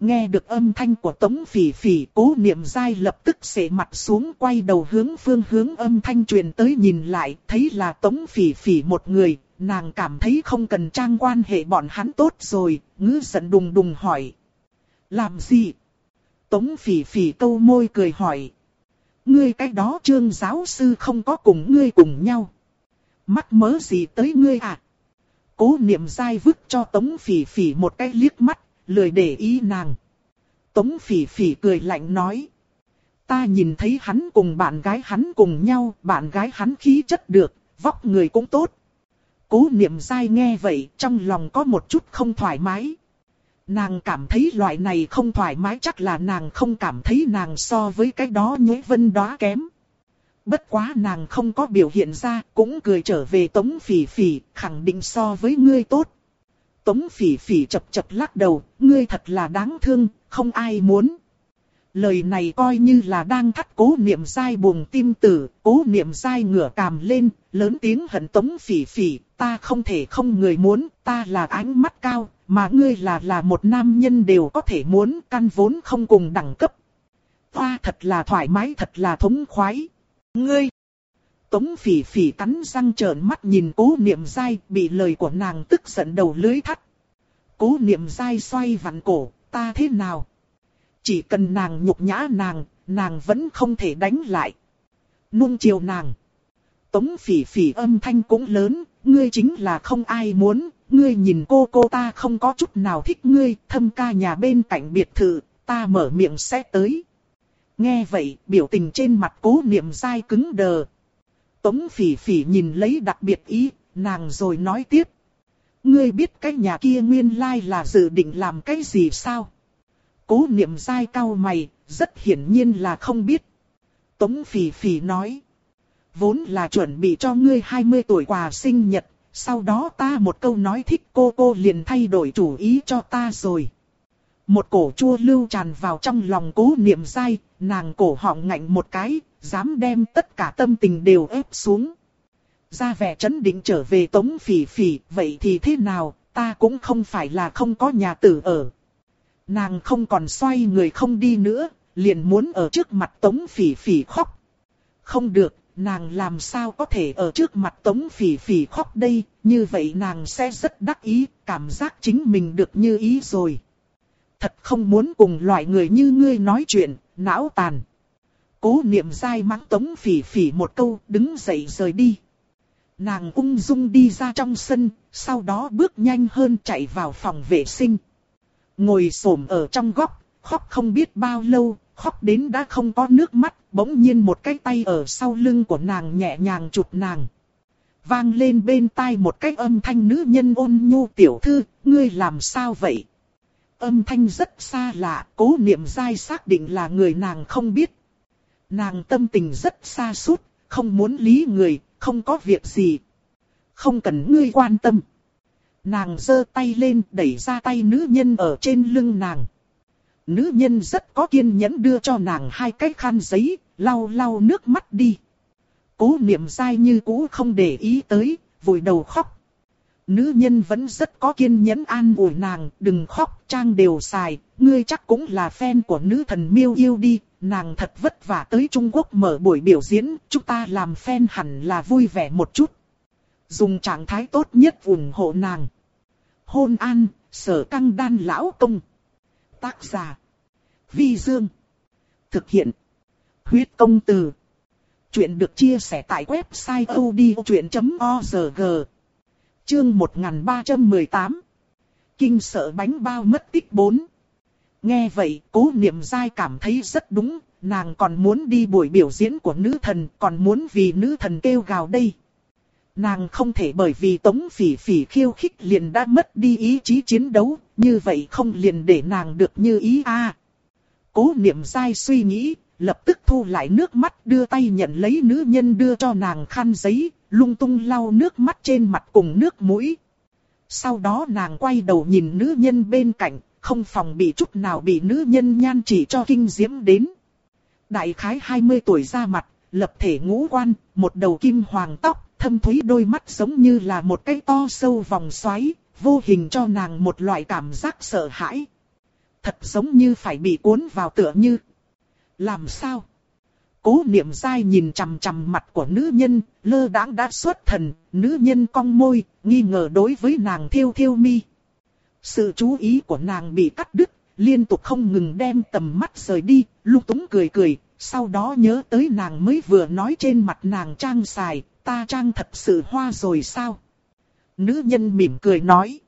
Nghe được âm thanh của tống phỉ phỉ cố niệm dai lập tức xệ mặt xuống quay đầu hướng phương hướng âm thanh truyền tới nhìn lại thấy là tống phỉ phỉ một người. Nàng cảm thấy không cần trang quan hệ bọn hắn tốt rồi, ngư giận đùng đùng hỏi. Làm gì? Tống phỉ phỉ câu môi cười hỏi ngươi cái đó trương giáo sư không có cùng ngươi cùng nhau. Mắc mớ gì tới ngươi à? Cố niệm dai vứt cho Tống Phỉ Phỉ một cái liếc mắt, lười để ý nàng. Tống Phỉ Phỉ cười lạnh nói. Ta nhìn thấy hắn cùng bạn gái hắn cùng nhau, bạn gái hắn khí chất được, vóc người cũng tốt. Cố niệm dai nghe vậy, trong lòng có một chút không thoải mái. Nàng cảm thấy loại này không thoải mái chắc là nàng không cảm thấy nàng so với cái đó nhuế vân đó kém. Bất quá nàng không có biểu hiện ra, cũng cười trở về tống phỉ phỉ, khẳng định so với ngươi tốt. Tống phỉ phỉ chập chập lắc đầu, ngươi thật là đáng thương, không ai muốn. Lời này coi như là đang thắt cố niệm dai buồn tim tử, cố niệm dai ngửa càm lên, lớn tiếng hận tống phỉ phỉ, ta không thể không người muốn, ta là ánh mắt cao, mà ngươi là là một nam nhân đều có thể muốn, căn vốn không cùng đẳng cấp. Hoa thật là thoải mái thật là thống khoái. Ngươi! Tống phỉ phỉ cắn răng trợn mắt nhìn cố niệm dai, bị lời của nàng tức giận đầu lưới thắt. Cố niệm dai xoay vặn cổ, ta thế nào? Chỉ cần nàng nhục nhã nàng, nàng vẫn không thể đánh lại. Nung chiều nàng. Tống phỉ phỉ âm thanh cũng lớn, ngươi chính là không ai muốn, ngươi nhìn cô cô ta không có chút nào thích ngươi, thâm ca nhà bên cạnh biệt thự, ta mở miệng sẽ tới. Nghe vậy, biểu tình trên mặt cố niệm dai cứng đờ. Tống phỉ phỉ nhìn lấy đặc biệt ý, nàng rồi nói tiếp. Ngươi biết cái nhà kia nguyên lai là dự định làm cái gì sao? Cố niệm dai cao mày, rất hiển nhiên là không biết. Tống phỉ phỉ nói. Vốn là chuẩn bị cho ngươi 20 tuổi quà sinh nhật, sau đó ta một câu nói thích cô cô liền thay đổi chủ ý cho ta rồi. Một cổ chua lưu tràn vào trong lòng cố niệm dai, nàng cổ họng ngạnh một cái, dám đem tất cả tâm tình đều ép xuống. Ra vẻ chấn định trở về tống phỉ phỉ, vậy thì thế nào, ta cũng không phải là không có nhà tử ở. Nàng không còn xoay người không đi nữa, liền muốn ở trước mặt tống phỉ phỉ khóc. Không được, nàng làm sao có thể ở trước mặt tống phỉ phỉ khóc đây, như vậy nàng sẽ rất đắc ý, cảm giác chính mình được như ý rồi. Thật không muốn cùng loại người như ngươi nói chuyện, não tàn. Cố niệm dai mắng tống phỉ phỉ một câu, đứng dậy rời đi. Nàng ung dung đi ra trong sân, sau đó bước nhanh hơn chạy vào phòng vệ sinh. Ngồi xổm ở trong góc, khóc không biết bao lâu, khóc đến đã không có nước mắt, bỗng nhiên một cái tay ở sau lưng của nàng nhẹ nhàng chụp nàng. Vang lên bên tai một cái âm thanh nữ nhân ôn nhu tiểu thư, ngươi làm sao vậy? Âm thanh rất xa lạ, cố niệm dai xác định là người nàng không biết. Nàng tâm tình rất xa suốt, không muốn lý người, không có việc gì. Không cần ngươi quan tâm. Nàng giơ tay lên đẩy ra tay nữ nhân ở trên lưng nàng. Nữ nhân rất có kiên nhẫn đưa cho nàng hai cái khăn giấy, lau lau nước mắt đi. Cố niệm dai như cũ không để ý tới, vùi đầu khóc. Nữ nhân vẫn rất có kiên nhẫn an ủi nàng, đừng khóc, trang đều xài, ngươi chắc cũng là fan của nữ thần miêu yêu đi, nàng thật vất vả tới Trung Quốc mở buổi biểu diễn, chúng ta làm fan hẳn là vui vẻ một chút. Dùng trạng thái tốt nhất ủng hộ nàng. Hôn an, sở căng đan lão công. Tác giả. Vi Dương. Thực hiện. Huyết công từ. Chuyện được chia sẻ tại website odchuyện.org. Chương 1318. Kinh sợ bánh bao mất tích 4. Nghe vậy, cố niệm dai cảm thấy rất đúng, nàng còn muốn đi buổi biểu diễn của nữ thần, còn muốn vì nữ thần kêu gào đây. Nàng không thể bởi vì tống phỉ phỉ khiêu khích liền đã mất đi ý chí chiến đấu, như vậy không liền để nàng được như ý a. Cố niệm dai suy nghĩ, lập tức thu lại nước mắt đưa tay nhận lấy nữ nhân đưa cho nàng khăn giấy, lung tung lau nước mắt trên mặt cùng nước mũi. Sau đó nàng quay đầu nhìn nữ nhân bên cạnh, không phòng bị chút nào bị nữ nhân nhan chỉ cho kinh diễm đến. Đại khái 20 tuổi ra mặt, lập thể ngũ quan, một đầu kim hoàng tóc, thâm thúy đôi mắt giống như là một cái to sâu vòng xoáy, vô hình cho nàng một loại cảm giác sợ hãi. Thật giống như phải bị cuốn vào tựa như. Làm sao? Cố niệm dai nhìn chằm chằm mặt của nữ nhân, lơ đãng đã xuất thần, nữ nhân cong môi, nghi ngờ đối với nàng thiêu thiêu mi. Sự chú ý của nàng bị cắt đứt, liên tục không ngừng đem tầm mắt rời đi, lúc túng cười cười, sau đó nhớ tới nàng mới vừa nói trên mặt nàng trang xài, ta trang thật sự hoa rồi sao? Nữ nhân mỉm cười nói.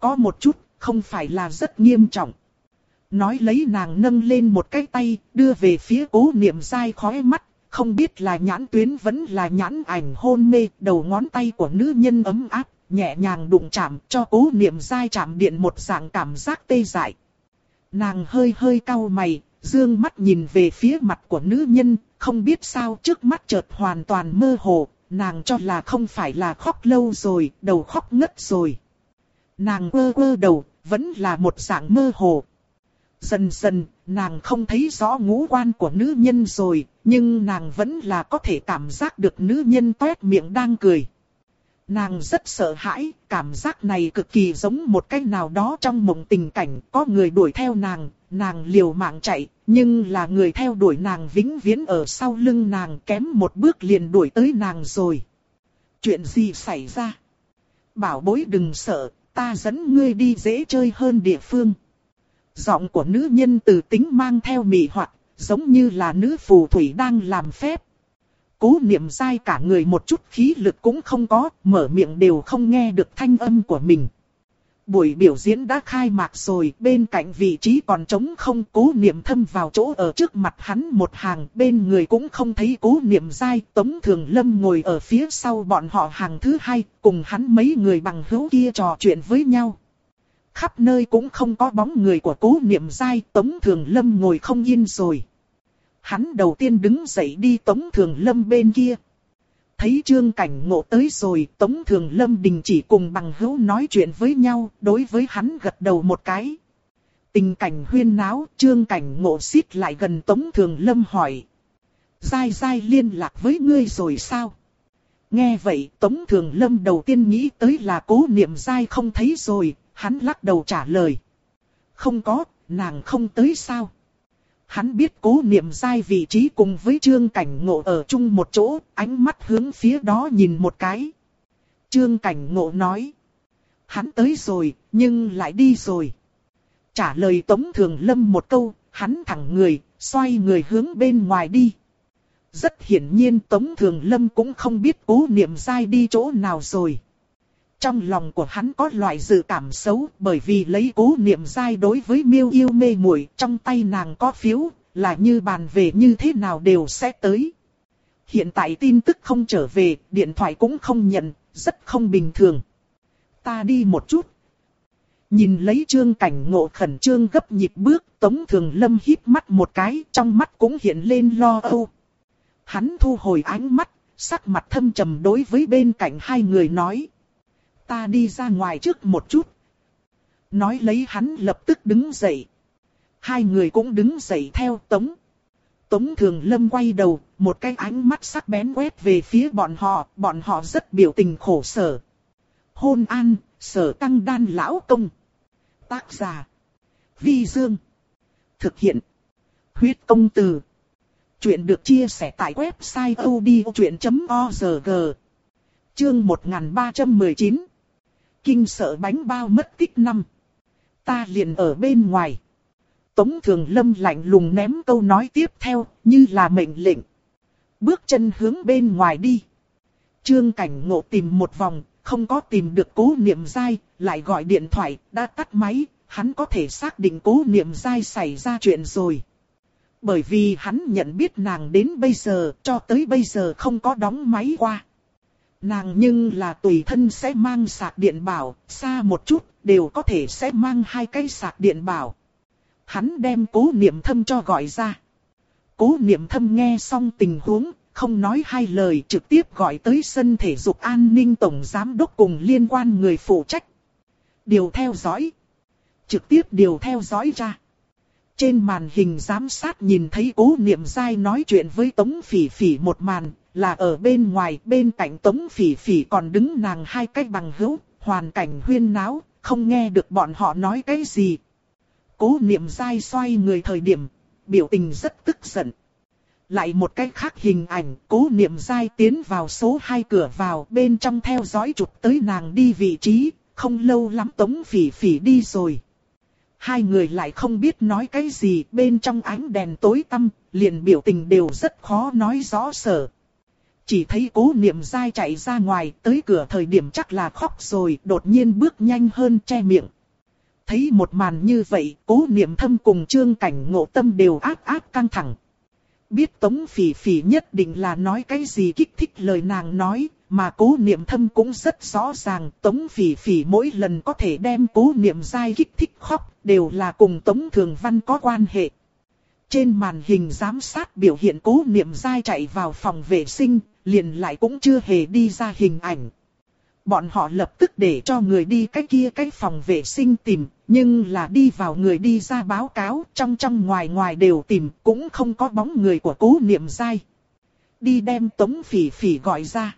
Có một chút, không phải là rất nghiêm trọng. Nói lấy nàng nâng lên một cái tay, đưa về phía cố niệm dai khói mắt, không biết là nhãn tuyến vẫn là nhãn ảnh hôn mê, đầu ngón tay của nữ nhân ấm áp, nhẹ nhàng đụng chạm cho cố niệm dai chạm điện một dạng cảm giác tê dại. Nàng hơi hơi cau mày, dương mắt nhìn về phía mặt của nữ nhân, không biết sao trước mắt chợt hoàn toàn mơ hồ, nàng cho là không phải là khóc lâu rồi, đầu khóc ngất rồi. Nàng quơ quơ đầu, vẫn là một dạng mơ hồ. Dần dần, nàng không thấy rõ ngũ quan của nữ nhân rồi, nhưng nàng vẫn là có thể cảm giác được nữ nhân toét miệng đang cười. Nàng rất sợ hãi, cảm giác này cực kỳ giống một cái nào đó trong mộng tình cảnh, có người đuổi theo nàng, nàng liều mạng chạy, nhưng là người theo đuổi nàng vĩnh viễn ở sau lưng nàng kém một bước liền đuổi tới nàng rồi. Chuyện gì xảy ra? Bảo bối đừng sợ, ta dẫn ngươi đi dễ chơi hơn địa phương. Giọng của nữ nhân từ tính mang theo mị hoặc, giống như là nữ phù thủy đang làm phép. Cố niệm dai cả người một chút khí lực cũng không có, mở miệng đều không nghe được thanh âm của mình. Buổi biểu diễn đã khai mạc rồi, bên cạnh vị trí còn trống không cố niệm thâm vào chỗ ở trước mặt hắn một hàng, bên người cũng không thấy cố niệm dai, tống thường lâm ngồi ở phía sau bọn họ hàng thứ hai, cùng hắn mấy người bằng hữu kia trò chuyện với nhau. Khắp nơi cũng không có bóng người của cố niệm dai, tống thường lâm ngồi không yên rồi. Hắn đầu tiên đứng dậy đi tống thường lâm bên kia. Thấy trương cảnh ngộ tới rồi, tống thường lâm đình chỉ cùng bằng hữu nói chuyện với nhau, đối với hắn gật đầu một cái. Tình cảnh huyên náo, trương cảnh ngộ xít lại gần tống thường lâm hỏi. Dai dai liên lạc với ngươi rồi sao? Nghe vậy, Tống Thường Lâm đầu tiên nghĩ tới là cố niệm dai không thấy rồi, hắn lắc đầu trả lời. Không có, nàng không tới sao? Hắn biết cố niệm sai vị trí cùng với trương cảnh ngộ ở chung một chỗ, ánh mắt hướng phía đó nhìn một cái. Trương cảnh ngộ nói. Hắn tới rồi, nhưng lại đi rồi. Trả lời Tống Thường Lâm một câu, hắn thẳng người, xoay người hướng bên ngoài đi. Rất hiển nhiên Tống Thường Lâm cũng không biết cố niệm sai đi chỗ nào rồi. Trong lòng của hắn có loại dự cảm xấu bởi vì lấy cố niệm dai đối với miêu yêu mê muội trong tay nàng có phiếu, là như bàn về như thế nào đều sẽ tới. Hiện tại tin tức không trở về, điện thoại cũng không nhận, rất không bình thường. Ta đi một chút. Nhìn lấy trương cảnh ngộ khẩn trương gấp nhịp bước, Tống Thường Lâm hít mắt một cái, trong mắt cũng hiện lên lo âu. Hắn thu hồi ánh mắt, sắc mặt thâm trầm đối với bên cạnh hai người nói ta đi ra ngoài trước một chút. Nói lấy hắn lập tức đứng dậy. Hai người cũng đứng dậy theo Tống. Tống Thường Lâm quay đầu, một cái ánh mắt sắc bén quét về phía bọn họ, bọn họ rất biểu tình khổ sở. Hôn an, sở tăng đan lão công. Tác giả. Vi Dương. Thực hiện. Huyết công từ. Chuyện được chia sẻ tại website odchuyện.org. Chương 1319 kinh sợ bánh bao mất tích năm. Ta liền ở bên ngoài. Tống Thường Lâm lạnh lùng ném câu nói tiếp theo, như là mệnh lệnh. Bước chân hướng bên ngoài đi. Trương Cảnh Ngộ tìm một vòng, không có tìm được cố niệm dai, lại gọi điện thoại, đã tắt máy, hắn có thể xác định cố niệm dai xảy ra chuyện rồi. Bởi vì hắn nhận biết nàng đến bây giờ, cho tới bây giờ không có đóng máy qua. Nàng nhưng là tùy thân sẽ mang sạc điện bảo, xa một chút, đều có thể sẽ mang hai cây sạc điện bảo. Hắn đem cố niệm thâm cho gọi ra. Cố niệm thâm nghe xong tình huống, không nói hai lời trực tiếp gọi tới sân thể dục an ninh tổng giám đốc cùng liên quan người phụ trách. Điều theo dõi. Trực tiếp điều theo dõi ra. Trên màn hình giám sát nhìn thấy cố niệm dai nói chuyện với Tống Phỉ Phỉ một màn, là ở bên ngoài, bên cạnh Tống Phỉ Phỉ còn đứng nàng hai cách bằng hữu, hoàn cảnh huyên náo, không nghe được bọn họ nói cái gì. Cố niệm dai xoay người thời điểm, biểu tình rất tức giận. Lại một cách khác hình ảnh, cố niệm dai tiến vào số 2 cửa vào bên trong theo dõi chụp tới nàng đi vị trí, không lâu lắm Tống Phỉ Phỉ đi rồi. Hai người lại không biết nói cái gì bên trong ánh đèn tối tăm, liền biểu tình đều rất khó nói rõ sở. Chỉ thấy cố niệm dai chạy ra ngoài tới cửa thời điểm chắc là khóc rồi đột nhiên bước nhanh hơn che miệng. Thấy một màn như vậy cố niệm thâm cùng trương cảnh ngộ tâm đều áp áp căng thẳng. biết Tống Phỉ Phỉ nhất định là nói cái gì kích thích lời nàng nói, mà cố niệm thâm cũng rất rõ ràng Tống Phỉ Phỉ mỗi lần có thể đem cố niệm dai kích thích khóc, đều là cùng Tống Thường Văn có quan hệ. Trên màn hình giám sát biểu hiện cố niệm dai chạy vào phòng vệ sinh, liền lại cũng chưa hề đi ra hình ảnh. Bọn họ lập tức để cho người đi cái kia cái phòng vệ sinh tìm, nhưng là đi vào người đi ra báo cáo, trong trong ngoài ngoài đều tìm, cũng không có bóng người của cố niệm dai. Đi đem tống phỉ phỉ gọi ra.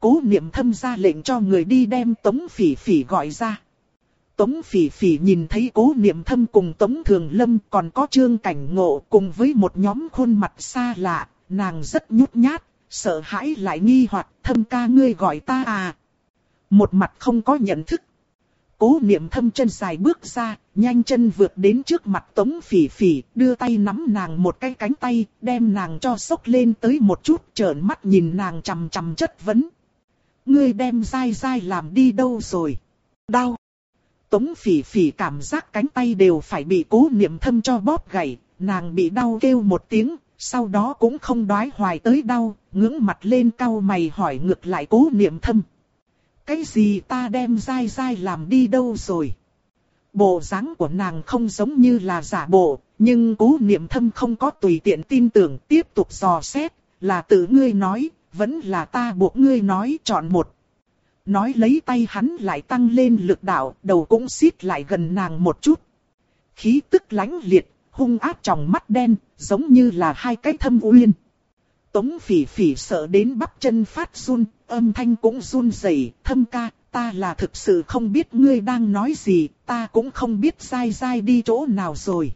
Cố niệm thâm ra lệnh cho người đi đem tống phỉ phỉ gọi ra. Tống phỉ phỉ nhìn thấy cố niệm thâm cùng tống thường lâm còn có trương cảnh ngộ cùng với một nhóm khuôn mặt xa lạ, nàng rất nhút nhát, sợ hãi lại nghi hoặc thâm ca ngươi gọi ta à. Một mặt không có nhận thức. Cố niệm thâm chân dài bước ra, nhanh chân vượt đến trước mặt tống phỉ phỉ, đưa tay nắm nàng một cái cánh tay, đem nàng cho sốc lên tới một chút, trợn mắt nhìn nàng chằm chằm chất vấn. Ngươi đem dai dai làm đi đâu rồi? Đau. Tống phỉ phỉ cảm giác cánh tay đều phải bị cố niệm thâm cho bóp gãy, nàng bị đau kêu một tiếng, sau đó cũng không đoái hoài tới đau, ngưỡng mặt lên cau mày hỏi ngược lại cố niệm thâm. Cái gì ta đem dai dai làm đi đâu rồi? Bộ dáng của nàng không giống như là giả bộ, nhưng cố niệm thâm không có tùy tiện tin tưởng tiếp tục dò xét, là tự ngươi nói, vẫn là ta buộc ngươi nói chọn một. Nói lấy tay hắn lại tăng lên lực đạo, đầu cũng xít lại gần nàng một chút. Khí tức lãnh liệt, hung ác trong mắt đen, giống như là hai cái thâm uyên. Tống phỉ phỉ sợ đến bắp chân phát run, âm thanh cũng run rẩy, thâm ca, ta là thực sự không biết ngươi đang nói gì, ta cũng không biết dai dai đi chỗ nào rồi.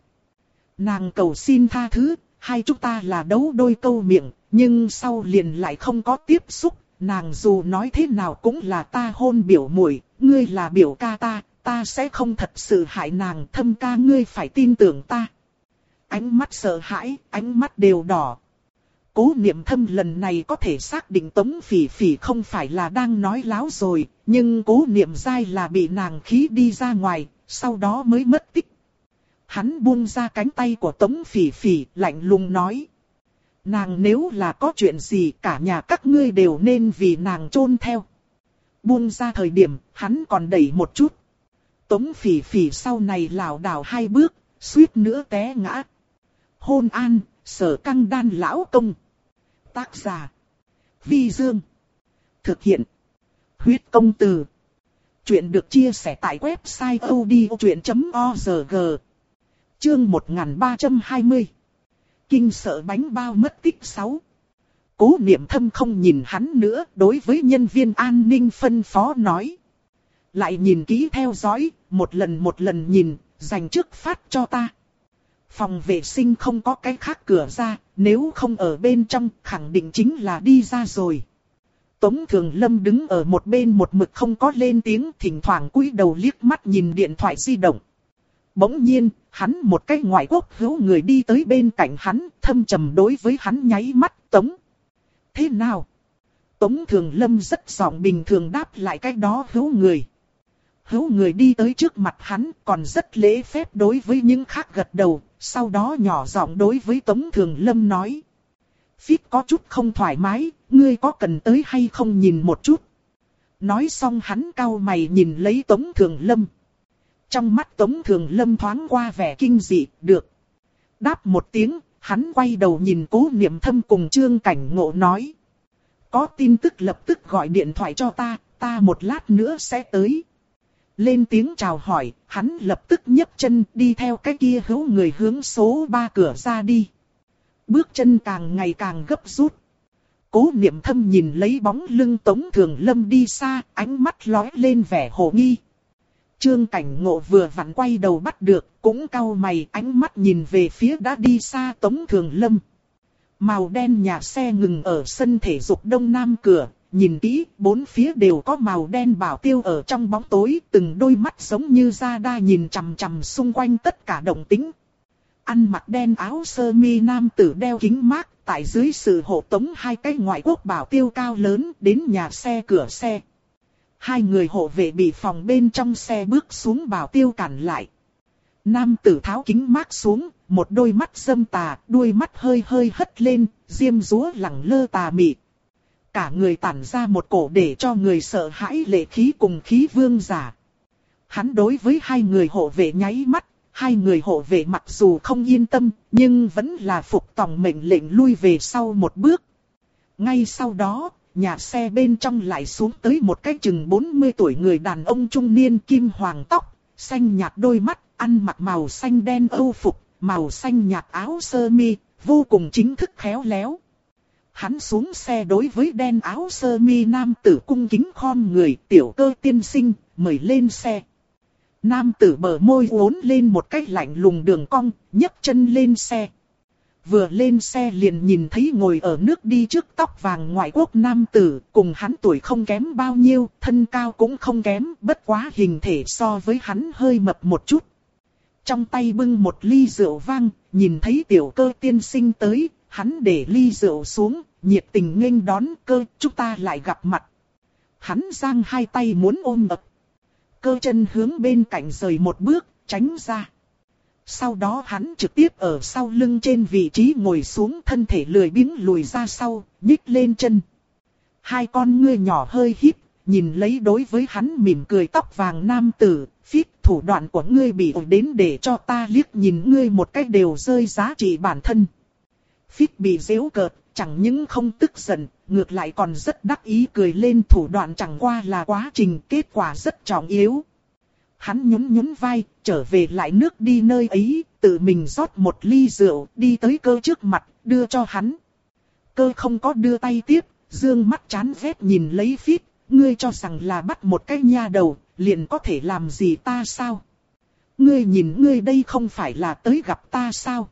Nàng cầu xin tha thứ, hai chúng ta là đấu đôi câu miệng, nhưng sau liền lại không có tiếp xúc, nàng dù nói thế nào cũng là ta hôn biểu muội, ngươi là biểu ca ta, ta sẽ không thật sự hại nàng, thâm ca ngươi phải tin tưởng ta. Ánh mắt sợ hãi, ánh mắt đều đỏ, Cố niệm thâm lần này có thể xác định tống phỉ phỉ không phải là đang nói láo rồi, nhưng cố niệm dai là bị nàng khí đi ra ngoài, sau đó mới mất tích. Hắn buông ra cánh tay của tống phỉ phỉ, lạnh lùng nói. Nàng nếu là có chuyện gì cả nhà các ngươi đều nên vì nàng chôn theo. Buông ra thời điểm, hắn còn đẩy một chút. Tống phỉ phỉ sau này lảo đảo hai bước, suýt nữa té ngã. Hôn an, sở căng đan lão công. Tác giả. Vi Dương. Thực hiện. Huyết công từ. Chuyện được chia sẻ tại website odchuyện.org. Chương 1320. Kinh sợ bánh bao mất tích 6. Cố niệm thâm không nhìn hắn nữa đối với nhân viên an ninh phân phó nói. Lại nhìn kỹ theo dõi, một lần một lần nhìn, dành trước phát cho ta. Phòng vệ sinh không có cái khác cửa ra, nếu không ở bên trong khẳng định chính là đi ra rồi. Tống Thường Lâm đứng ở một bên một mực không có lên tiếng thỉnh thoảng cúi đầu liếc mắt nhìn điện thoại di động. Bỗng nhiên, hắn một cái ngoại quốc hữu người đi tới bên cạnh hắn, thâm trầm đối với hắn nháy mắt Tống. Thế nào? Tống Thường Lâm rất giọng bình thường đáp lại cái đó hữu người. Hữu người đi tới trước mặt hắn còn rất lễ phép đối với những khác gật đầu, sau đó nhỏ giọng đối với Tống Thường Lâm nói. Phít có chút không thoải mái, ngươi có cần tới hay không nhìn một chút. Nói xong hắn cau mày nhìn lấy Tống Thường Lâm. Trong mắt Tống Thường Lâm thoáng qua vẻ kinh dị, được. Đáp một tiếng, hắn quay đầu nhìn cố niệm thâm cùng trương cảnh ngộ nói. Có tin tức lập tức gọi điện thoại cho ta, ta một lát nữa sẽ tới. Lên tiếng chào hỏi, hắn lập tức nhấc chân đi theo cái kia hữu người hướng số 3 cửa ra đi. Bước chân càng ngày càng gấp rút. Cố niệm thâm nhìn lấy bóng lưng Tống Thường Lâm đi xa, ánh mắt lóe lên vẻ hồ nghi. Trương Cảnh Ngộ vừa vặn quay đầu bắt được, cũng cau mày ánh mắt nhìn về phía đã đi xa Tống Thường Lâm. Màu đen nhà xe ngừng ở sân thể dục đông nam cửa, nhìn kỹ, bốn phía đều có màu đen bảo tiêu ở trong bóng tối, từng đôi mắt giống như da đa nhìn chằm chằm xung quanh tất cả động tĩnh. Ăn mặc đen áo sơ mi nam tử đeo kính mát, tại dưới sự hộ tống hai cái ngoại quốc bảo tiêu cao lớn đến nhà xe cửa xe. Hai người hộ vệ bị phòng bên trong xe bước xuống bảo tiêu cản lại. Nam tử tháo kính mát xuống, một đôi mắt dâm tà, đuôi mắt hơi hơi hất lên, diêm rúa lẳng lơ tà mị. Cả người tản ra một cổ để cho người sợ hãi lệ khí cùng khí vương giả. Hắn đối với hai người hộ vệ nháy mắt, hai người hộ vệ mặc dù không yên tâm, nhưng vẫn là phục tòng mệnh lệnh lui về sau một bước. Ngay sau đó, nhà xe bên trong lại xuống tới một cái chừng 40 tuổi người đàn ông trung niên kim hoàng tóc, xanh nhạt đôi mắt, ăn mặc màu xanh đen âu phục, màu xanh nhạt áo sơ mi, vô cùng chính thức khéo léo. Hắn xuống xe đối với đen áo sơ mi nam tử cung kính khom người tiểu cơ tiên sinh, mời lên xe. Nam tử bờ môi uốn lên một cách lạnh lùng đường cong, nhấc chân lên xe. Vừa lên xe liền nhìn thấy ngồi ở nước đi trước tóc vàng ngoại quốc nam tử, cùng hắn tuổi không kém bao nhiêu, thân cao cũng không kém, bất quá hình thể so với hắn hơi mập một chút. Trong tay bưng một ly rượu vang, nhìn thấy tiểu cơ tiên sinh tới, hắn để ly rượu xuống, nhiệt tình nghênh đón cơ, chúng ta lại gặp mặt. Hắn giang hai tay muốn ôm ập. Cơ chân hướng bên cạnh rời một bước, tránh ra. Sau đó hắn trực tiếp ở sau lưng trên vị trí ngồi xuống thân thể lười biếng lùi ra sau, nhích lên chân. Hai con ngươi nhỏ hơi híp, nhìn lấy đối với hắn mỉm cười tóc vàng nam tử, phít thủ đoạn của ngươi bị ổn đến để cho ta liếc nhìn ngươi một cách đều rơi giá trị bản thân. Phít bị dễu cợt, chẳng những không tức giận, ngược lại còn rất đắc ý cười lên thủ đoạn chẳng qua là quá trình kết quả rất trọng yếu. Hắn nhún nhún vai, trở về lại nước đi nơi ấy, tự mình rót một ly rượu, đi tới cơ trước mặt, đưa cho hắn. Cơ không có đưa tay tiếp, dương mắt chán ghét nhìn lấy phít, ngươi cho rằng là bắt một cái nha đầu, liền có thể làm gì ta sao? Ngươi nhìn ngươi đây không phải là tới gặp ta sao?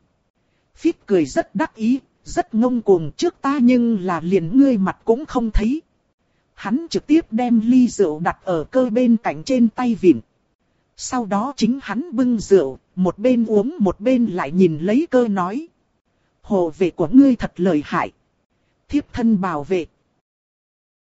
Phít cười rất đắc ý, rất ngông cuồng trước ta nhưng là liền ngươi mặt cũng không thấy. Hắn trực tiếp đem ly rượu đặt ở cơ bên cạnh trên tay vịn. Sau đó chính hắn bưng rượu, một bên uống một bên lại nhìn lấy cơ nói. Hồ vệ của ngươi thật lợi hại. Thiếp thân bảo vệ.